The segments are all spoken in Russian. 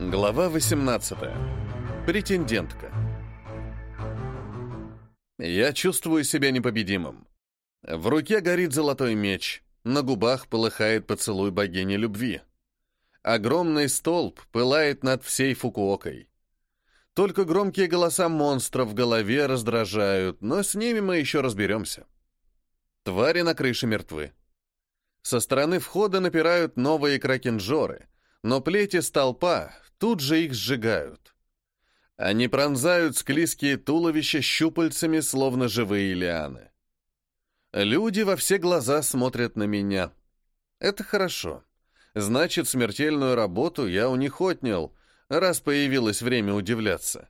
Глава 18. Претендентка. Я чувствую себя непобедимым. В руке горит золотой меч, на губах полыхает поцелуй богини любви. Огромный столб пылает над всей Фукуокой. Только громкие голоса монстров в голове раздражают, но с ними мы еще разберемся. Твари на крыше мертвы. Со стороны входа напирают новые кракенжоры, но плети столпа тут же их сжигают. Они пронзают склизкие туловища щупальцами, словно живые лианы. Люди во все глаза смотрят на меня. Это хорошо. Значит, смертельную работу я у них отнял, раз появилось время удивляться.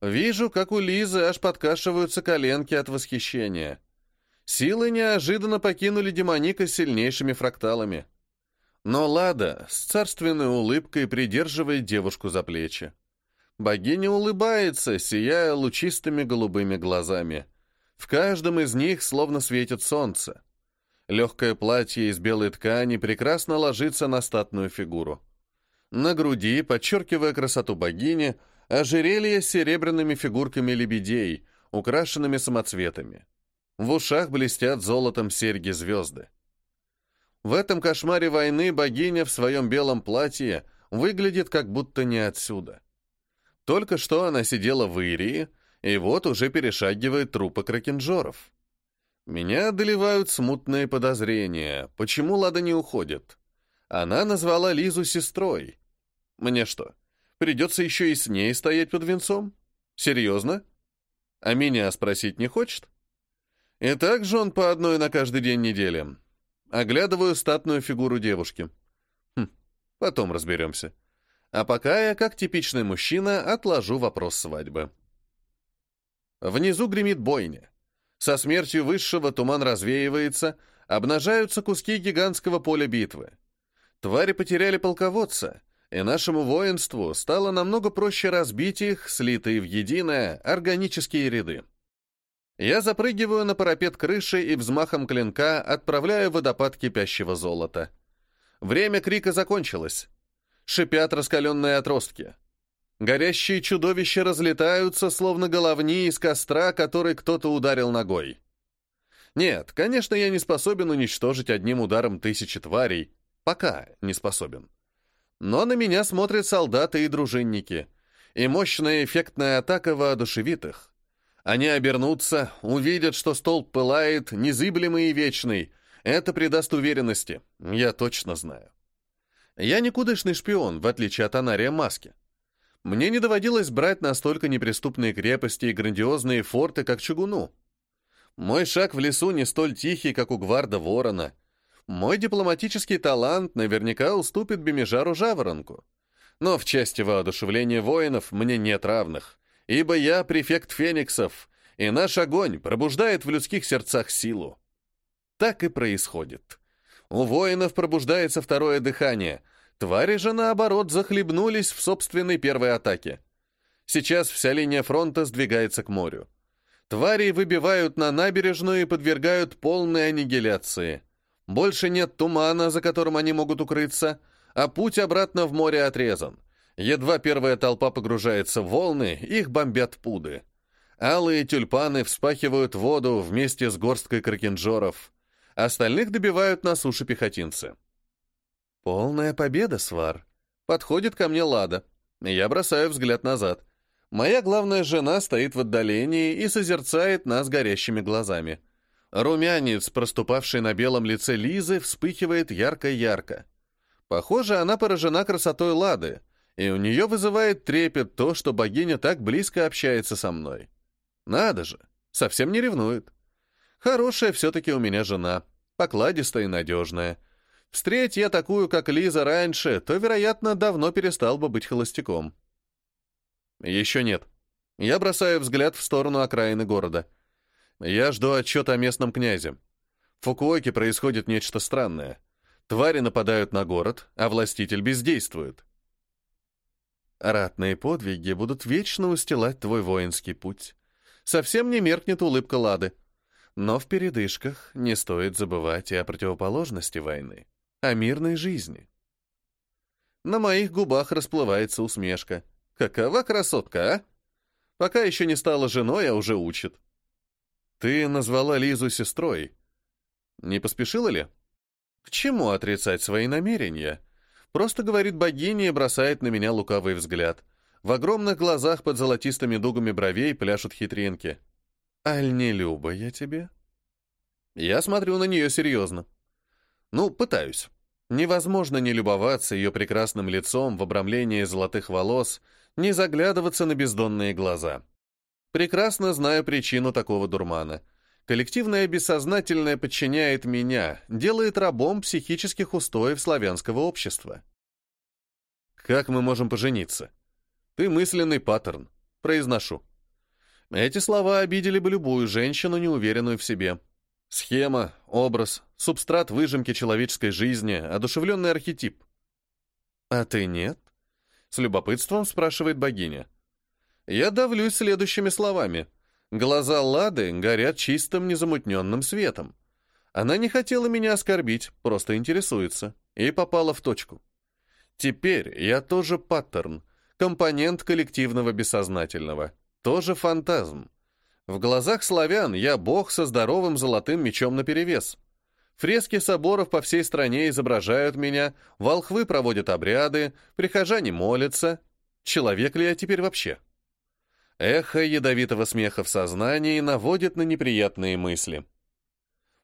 Вижу, как у Лизы аж подкашиваются коленки от восхищения. Силы неожиданно покинули демоника сильнейшими фракталами. Но Лада с царственной улыбкой придерживает девушку за плечи. Богиня улыбается, сияя лучистыми голубыми глазами. В каждом из них словно светит солнце. Легкое платье из белой ткани прекрасно ложится на статную фигуру. На груди, подчеркивая красоту богини, ожерелье с серебряными фигурками лебедей, украшенными самоцветами. В ушах блестят золотом серьги-звезды. В этом кошмаре войны богиня в своем белом платье выглядит как будто не отсюда. Только что она сидела в Ирии, и вот уже перешагивает трупы кракенжоров. Меня одолевают смутные подозрения, почему Лада не уходит. Она назвала Лизу сестрой. Мне что, придется еще и с ней стоять под венцом? Серьезно? А меня спросить не хочет? И так же он по одной на каждый день недели. Оглядываю статную фигуру девушки. Хм, потом разберемся. А пока я, как типичный мужчина, отложу вопрос свадьбы. Внизу гремит бойня. Со смертью высшего туман развеивается, обнажаются куски гигантского поля битвы. Твари потеряли полководца, и нашему воинству стало намного проще разбить их, слитые в единое, органические ряды. Я запрыгиваю на парапет крыши и взмахом клинка отправляю водопад кипящего золота. Время крика закончилось. Шипят раскаленные отростки. Горящие чудовища разлетаются, словно головни из костра, который кто-то ударил ногой. Нет, конечно, я не способен уничтожить одним ударом тысячи тварей. Пока не способен. Но на меня смотрят солдаты и дружинники. И мощная эффектная атака воодушевит их. Они обернутся, увидят, что столб пылает, незыблемый и вечный. Это придаст уверенности, я точно знаю. Я никудышный шпион, в отличие от Анария Маски. Мне не доводилось брать настолько неприступные крепости и грандиозные форты, как Чугуну. Мой шаг в лесу не столь тихий, как у Гварда Ворона. Мой дипломатический талант наверняка уступит Бемижару Жаворонку. Но в части воодушевления воинов мне нет равных ибо я префект фениксов, и наш огонь пробуждает в людских сердцах силу. Так и происходит. У воинов пробуждается второе дыхание, твари же, наоборот, захлебнулись в собственной первой атаке. Сейчас вся линия фронта сдвигается к морю. Твари выбивают на набережную и подвергают полной аннигиляции. Больше нет тумана, за которым они могут укрыться, а путь обратно в море отрезан. Едва первая толпа погружается в волны, их бомбят пуды. Алые тюльпаны вспахивают воду вместе с горсткой кракенжоров. Остальных добивают на суше пехотинцы. Полная победа, Свар. Подходит ко мне Лада. Я бросаю взгляд назад. Моя главная жена стоит в отдалении и созерцает нас горящими глазами. Румянец, проступавший на белом лице Лизы, вспыхивает ярко-ярко. Похоже, она поражена красотой Лады, и у нее вызывает трепет то, что богиня так близко общается со мной. Надо же, совсем не ревнует. Хорошая все-таки у меня жена, покладистая и надежная. Встреть я такую, как Лиза, раньше, то, вероятно, давно перестал бы быть холостяком. Еще нет. Я бросаю взгляд в сторону окраины города. Я жду отчета о местном князе. В Фукуоке происходит нечто странное. Твари нападают на город, а властитель бездействует. Ратные подвиги будут вечно устилать твой воинский путь. Совсем не меркнет улыбка Лады. Но в передышках не стоит забывать и о противоположности войны, о мирной жизни. На моих губах расплывается усмешка. Какова красотка, а? Пока еще не стала женой, а уже учит. Ты назвала Лизу сестрой. Не поспешила ли? К чему отрицать свои намерения? Просто говорит богиня и бросает на меня лукавый взгляд. В огромных глазах под золотистыми дугами бровей пляшут хитринки. «Аль не люба я тебе?» Я смотрю на нее серьезно. Ну, пытаюсь. Невозможно не любоваться ее прекрасным лицом в обрамлении золотых волос, не заглядываться на бездонные глаза. Прекрасно знаю причину такого дурмана. Коллективное бессознательное подчиняет меня, делает рабом психических устоев славянского общества. Как мы можем пожениться? Ты мысленный паттерн. Произношу. Эти слова обидели бы любую женщину, неуверенную в себе. Схема, образ, субстрат выжимки человеческой жизни, одушевленный архетип. «А ты нет?» — с любопытством спрашивает богиня. Я давлюсь следующими словами. Глаза Лады горят чистым, незамутненным светом. Она не хотела меня оскорбить, просто интересуется. И попала в точку. Теперь я тоже паттерн, компонент коллективного бессознательного, тоже фантазм. В глазах славян я бог со здоровым золотым мечом наперевес. Фрески соборов по всей стране изображают меня, волхвы проводят обряды, прихожане молятся. Человек ли я теперь вообще? Эхо ядовитого смеха в сознании наводит на неприятные мысли.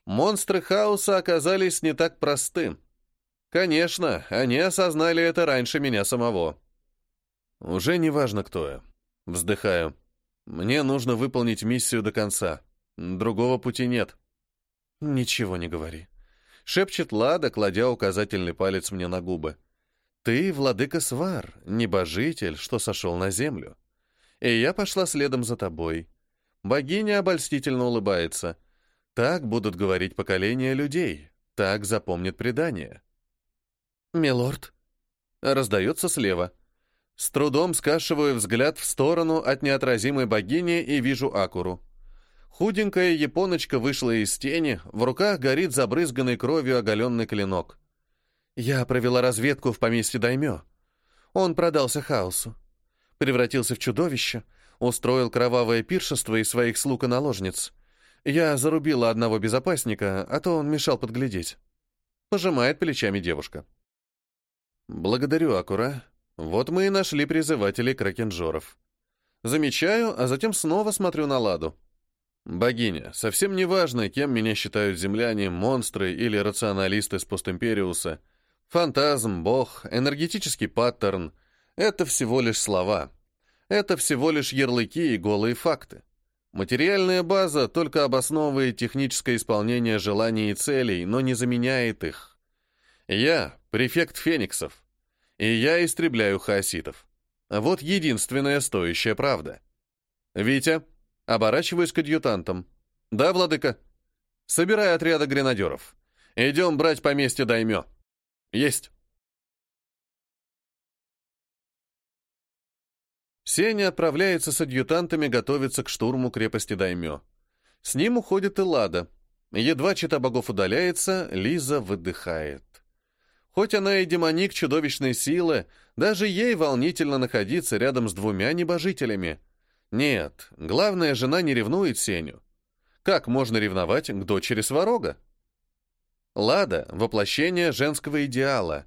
Монстры хаоса оказались не так просты. Конечно, они осознали это раньше меня самого. Уже не важно, кто я. Вздыхаю. Мне нужно выполнить миссию до конца. Другого пути нет. Ничего не говори. Шепчет Лада, кладя указательный палец мне на губы. Ты, владыка Свар, небожитель, что сошел на землю. И я пошла следом за тобой. Богиня обольстительно улыбается. Так будут говорить поколения людей. Так запомнит предание. «Милорд», — раздается слева. С трудом скашиваю взгляд в сторону от неотразимой богини и вижу Акуру. Худенькая японочка вышла из тени, в руках горит забрызганный кровью оголенный клинок. Я провела разведку в поместье Даймё. Он продался хаосу. Превратился в чудовище, устроил кровавое пиршество из своих слуг и наложниц. Я зарубила одного безопасника, а то он мешал подглядеть. Пожимает плечами девушка. Благодарю, Акура. Вот мы и нашли призывателей кракенжоров. Замечаю, а затем снова смотрю на Ладу. Богиня, совсем не важно, кем меня считают земляне, монстры или рационалисты с постимпериуса. Фантазм, бог, энергетический паттерн — это всего лишь слова. Это всего лишь ярлыки и голые факты. Материальная база только обосновывает техническое исполнение желаний и целей, но не заменяет их. Я — префект фениксов и я истребляю хаоситов. Вот единственная стоящая правда. «Витя», оборачиваюсь к адъютантам. «Да, владыка?» «Собирай отряда гренадеров. Идем брать поместье Даймё». «Есть». Сеня отправляется с адъютантами готовиться к штурму крепости Даймё. С ним уходит и Лада. Едва чита богов удаляется, Лиза выдыхает. Хоть она и демоник чудовищной силы, даже ей волнительно находиться рядом с двумя небожителями. Нет, главная жена не ревнует Сеню. Как можно ревновать к дочери Сварога? Лада — воплощение женского идеала.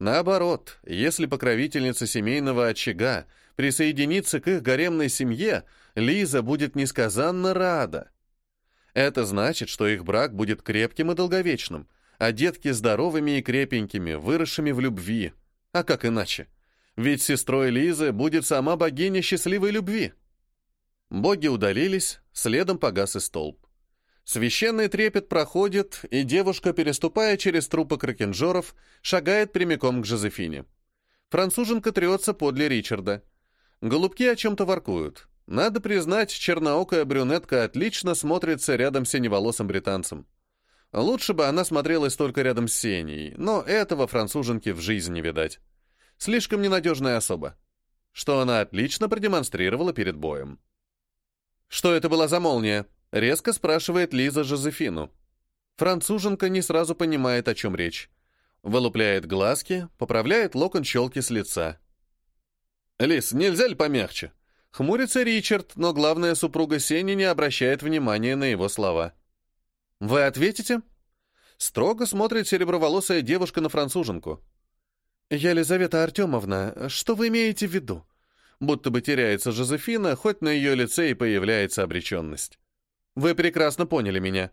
Наоборот, если покровительница семейного очага присоединится к их гаремной семье, Лиза будет несказанно рада. Это значит, что их брак будет крепким и долговечным — а детки здоровыми и крепенькими, выросшими в любви. А как иначе? Ведь сестрой Лизы будет сама богиня счастливой любви. Боги удалились, следом погас и столб. Священный трепет проходит, и девушка, переступая через трупы кракенжоров, шагает прямиком к Жозефине. Француженка трется подле Ричарда. Голубки о чем-то воркуют. Надо признать, черноокая брюнетка отлично смотрится рядом с синеволосым британцем. Лучше бы она смотрелась только рядом с Сеней, но этого француженки в жизни не видать. Слишком ненадежная особа. Что она отлично продемонстрировала перед боем. «Что это была за молния?» — резко спрашивает Лиза Жозефину. Француженка не сразу понимает, о чем речь. Вылупляет глазки, поправляет локон челки с лица. «Лис, нельзя ли помягче?» Хмурится Ричард, но главная супруга Сени не обращает внимания на его слова. «Вы ответите?» Строго смотрит сереброволосая девушка на француженку. «Елизавета Артемовна, что вы имеете в виду?» Будто бы теряется Жозефина, хоть на ее лице и появляется обреченность. «Вы прекрасно поняли меня».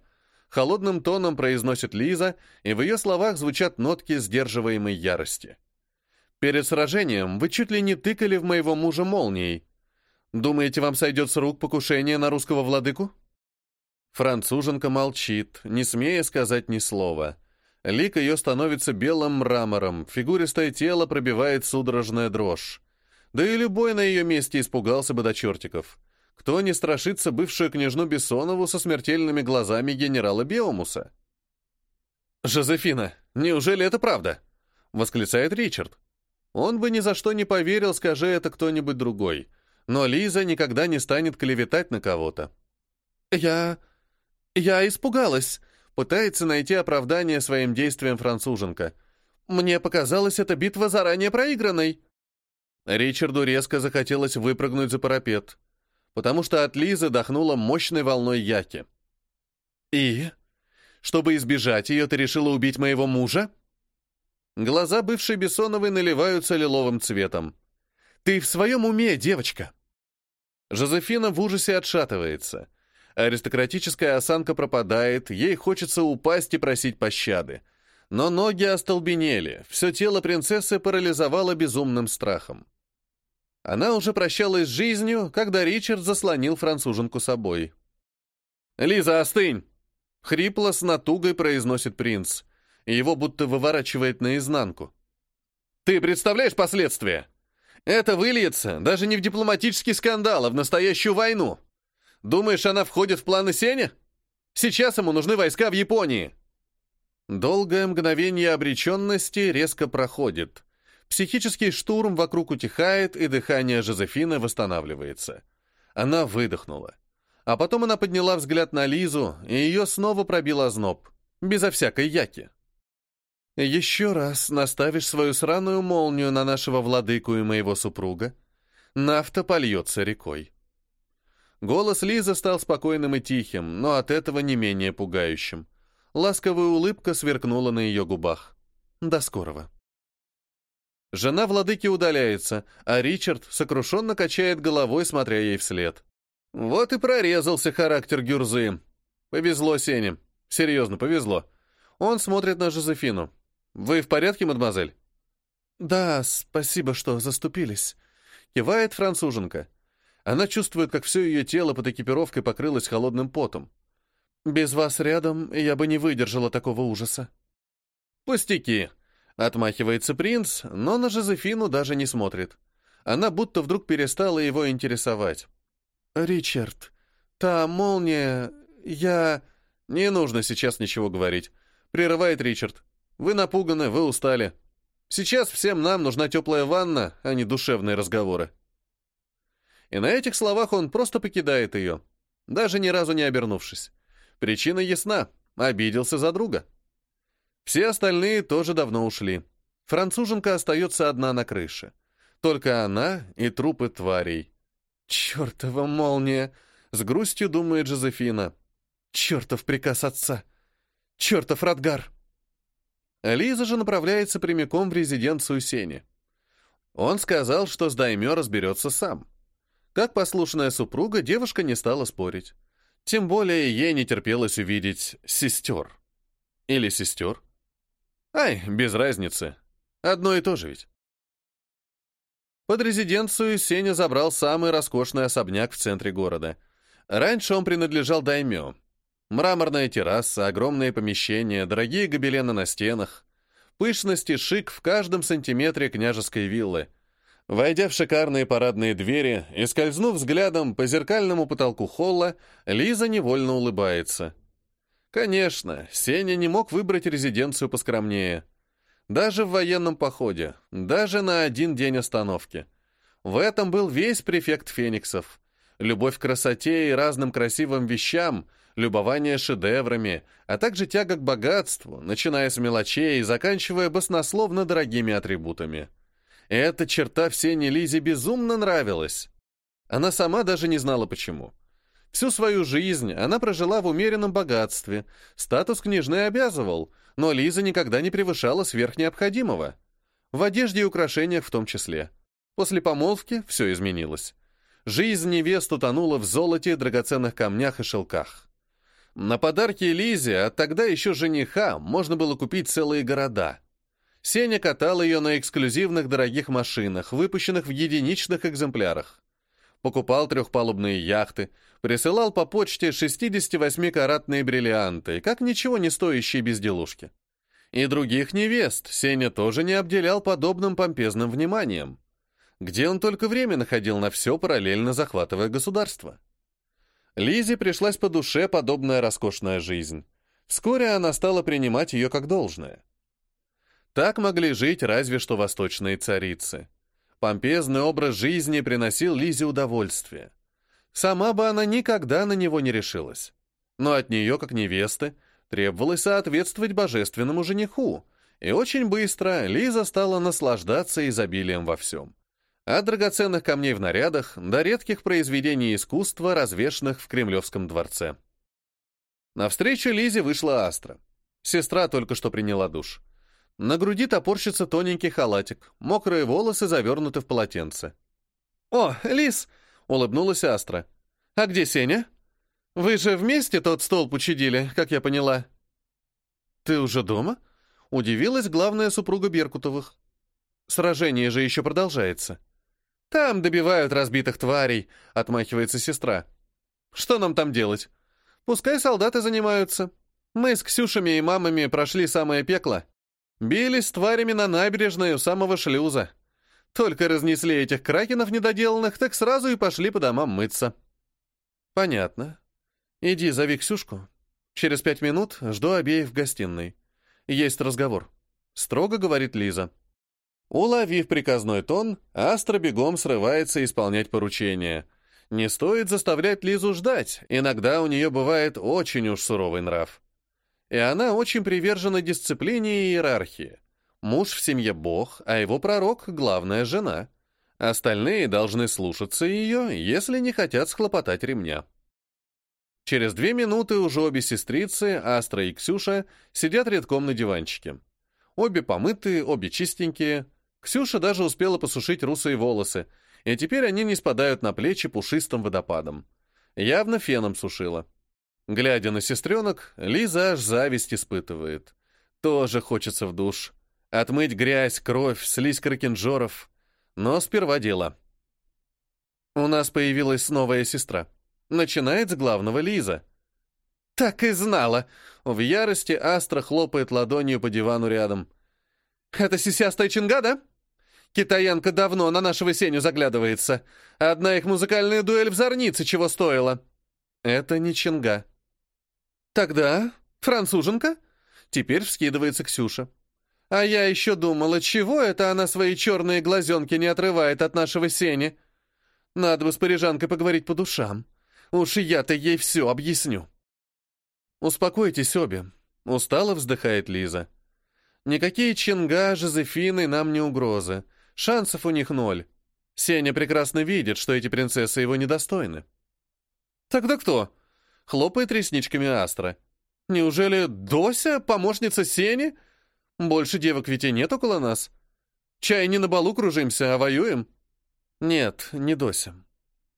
Холодным тоном произносит Лиза, и в ее словах звучат нотки сдерживаемой ярости. «Перед сражением вы чуть ли не тыкали в моего мужа молнией. Думаете, вам сойдет с рук покушение на русского владыку?» Француженка молчит, не смея сказать ни слова. Лик ее становится белым мрамором, фигуристое тело пробивает судорожная дрожь. Да и любой на ее месте испугался бы до чертиков. Кто не страшится бывшую княжну Бессонову со смертельными глазами генерала Беомуса? «Жозефина, неужели это правда?» — восклицает Ричард. Он бы ни за что не поверил, скажи это кто-нибудь другой. Но Лиза никогда не станет клеветать на кого-то. «Я... я испугалась», — пытается найти оправдание своим действиям француженка. «Мне показалось, эта битва заранее проигранной». Ричарду резко захотелось выпрыгнуть за парапет, потому что от Лизы дохнуло мощной волной яки. «И? Чтобы избежать ее, ты решила убить моего мужа?» Глаза бывшей Бессоновой наливаются лиловым цветом. «Ты в своем уме, девочка?» Жозефина в ужасе отшатывается. Аристократическая осанка пропадает, ей хочется упасть и просить пощады. Но ноги остолбенели, все тело принцессы парализовало безумным страхом. Она уже прощалась с жизнью, когда Ричард заслонил француженку собой. «Лиза, остынь!» — хрипло с натугой произносит принц. Его будто выворачивает наизнанку. «Ты представляешь последствия? Это выльется даже не в дипломатический скандал, а в настоящую войну. Думаешь, она входит в планы Сеня? Сейчас ему нужны войска в Японии». Долгое мгновение обреченности резко проходит. Психический штурм вокруг утихает, и дыхание Жозефины восстанавливается. Она выдохнула. А потом она подняла взгляд на Лизу, и ее снова пробил озноб. Безо всякой яки. «Еще раз наставишь свою сраную молнию на нашего владыку и моего супруга, нафта польется рекой». Голос Лизы стал спокойным и тихим, но от этого не менее пугающим. Ласковая улыбка сверкнула на ее губах. «До скорого». Жена владыки удаляется, а Ричард сокрушенно качает головой, смотря ей вслед. Вот и прорезался характер Гюрзы. Повезло Сене. Серьезно, повезло. Он смотрит на Жозефину. «Вы в порядке, мадемуазель?» «Да, спасибо, что заступились», — кивает француженка. Она чувствует, как все ее тело под экипировкой покрылось холодным потом. «Без вас рядом я бы не выдержала такого ужаса». «Пустяки», Отмахивается принц, но на Жозефину даже не смотрит. Она будто вдруг перестала его интересовать. «Ричард, та молния... я...» «Не нужно сейчас ничего говорить», — прерывает Ричард. «Вы напуганы, вы устали. Сейчас всем нам нужна теплая ванна, а не душевные разговоры». И на этих словах он просто покидает ее, даже ни разу не обернувшись. Причина ясна — обиделся за друга. Все остальные тоже давно ушли. Француженка остается одна на крыше. Только она и трупы тварей. «Чертова молния!» — с грустью думает Жозефина. «Чертов приказ отца! Чертов Радгар!» Лиза же направляется прямиком в резиденцию Сени. Он сказал, что с Даймё разберется сам. Как послушная супруга, девушка не стала спорить. Тем более ей не терпелось увидеть сестер. Или сестер. Ай, без разницы. Одно и то же ведь. Под резиденцию Сеня забрал самый роскошный особняк в центре города. Раньше он принадлежал даймё. Мраморная терраса, огромные помещения, дорогие гобелены на стенах. Пышность и шик в каждом сантиметре княжеской виллы. Войдя в шикарные парадные двери и скользнув взглядом по зеркальному потолку холла, Лиза невольно улыбается. Конечно, Сеня не мог выбрать резиденцию поскромнее. Даже в военном походе, даже на один день остановки. В этом был весь префект Фениксов. Любовь к красоте и разным красивым вещам, любование шедеврами, а также тяга к богатству, начиная с мелочей и заканчивая баснословно дорогими атрибутами. Эта черта Всене Лизе безумно нравилась. Она сама даже не знала почему. Всю свою жизнь она прожила в умеренном богатстве, статус княжны обязывал, но Лиза никогда не превышала сверх необходимого. В одежде и украшениях в том числе. После помолвки все изменилось. Жизнь невест утонула в золоте, драгоценных камнях и шелках. На подарки Лизе от тогда еще жениха можно было купить целые города. Сеня катал ее на эксклюзивных дорогих машинах, выпущенных в единичных экземплярах. Покупал трехпалубные яхты, присылал по почте 68-каратные бриллианты, как ничего не стоящие безделушки. И других невест Сеня тоже не обделял подобным помпезным вниманием где он только время находил на все, параллельно захватывая государство. Лизе пришлась по душе подобная роскошная жизнь. Вскоре она стала принимать ее как должное. Так могли жить разве что восточные царицы. Помпезный образ жизни приносил Лизе удовольствие. Сама бы она никогда на него не решилась. Но от нее, как невесты, требовалось соответствовать божественному жениху, и очень быстро Лиза стала наслаждаться изобилием во всем. От драгоценных камней в нарядах до редких произведений искусства, развешанных в Кремлевском дворце. На встречу Лизе вышла Астра. Сестра только что приняла душ. На груди топорщится тоненький халатик, мокрые волосы завернуты в полотенце. «О, Лиз!» — улыбнулась Астра. «А где Сеня? Вы же вместе тот столб учудили, как я поняла». «Ты уже дома?» — удивилась главная супруга Беркутовых. «Сражение же еще продолжается». «Там добивают разбитых тварей», — отмахивается сестра. «Что нам там делать? Пускай солдаты занимаются. Мы с Ксюшами и мамами прошли самое пекло. Бились с тварями на набережной у самого шлюза. Только разнесли этих кракенов недоделанных, так сразу и пошли по домам мыться». «Понятно. Иди, зови Ксюшку. Через пять минут жду обеих в гостиной. Есть разговор», — строго говорит Лиза. Уловив приказной тон, Астра бегом срывается исполнять поручение. Не стоит заставлять Лизу ждать, иногда у нее бывает очень уж суровый нрав. И она очень привержена дисциплине и иерархии. Муж в семье бог, а его пророк — главная жена. Остальные должны слушаться ее, если не хотят схлопотать ремня. Через две минуты уже обе сестрицы, Астра и Ксюша, сидят редком на диванчике. Обе помытые, обе чистенькие — Ксюша даже успела посушить русые волосы, и теперь они не спадают на плечи пушистым водопадом. Явно феном сушила. Глядя на сестренок, Лиза аж зависть испытывает. Тоже хочется в душ. Отмыть грязь, кровь, слизь кракенжоров. Но сперва дело. У нас появилась новая сестра. Начинает с главного Лиза. «Так и знала!» В ярости Астра хлопает ладонью по дивану рядом. «Это сисястая чинга, да?» Китаянка давно на нашего Сеню заглядывается. Одна их музыкальная дуэль в Зорнице чего стоила. Это не Чинга. Тогда француженка? Теперь вскидывается Ксюша. А я еще думала, чего это она свои черные глазенки не отрывает от нашего Сени? Надо бы с парижанкой поговорить по душам. Уж я-то ей все объясню. Успокойтесь обе. Устало вздыхает Лиза. Никакие Чинга, Жозефины нам не угрозы. Шансов у них ноль. Сеня прекрасно видит, что эти принцессы его недостойны. «Тогда кто?» — хлопает ресничками Астра. «Неужели Дося, помощница Сени? Больше девок ведь и нет около нас. Чай не на балу кружимся, а воюем?» «Нет, не Дося.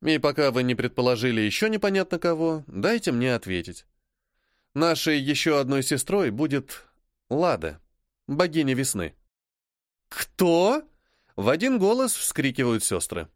И пока вы не предположили еще непонятно кого, дайте мне ответить. Нашей еще одной сестрой будет Лада, богиня весны». «Кто?» В один голос вскрикивают сестры.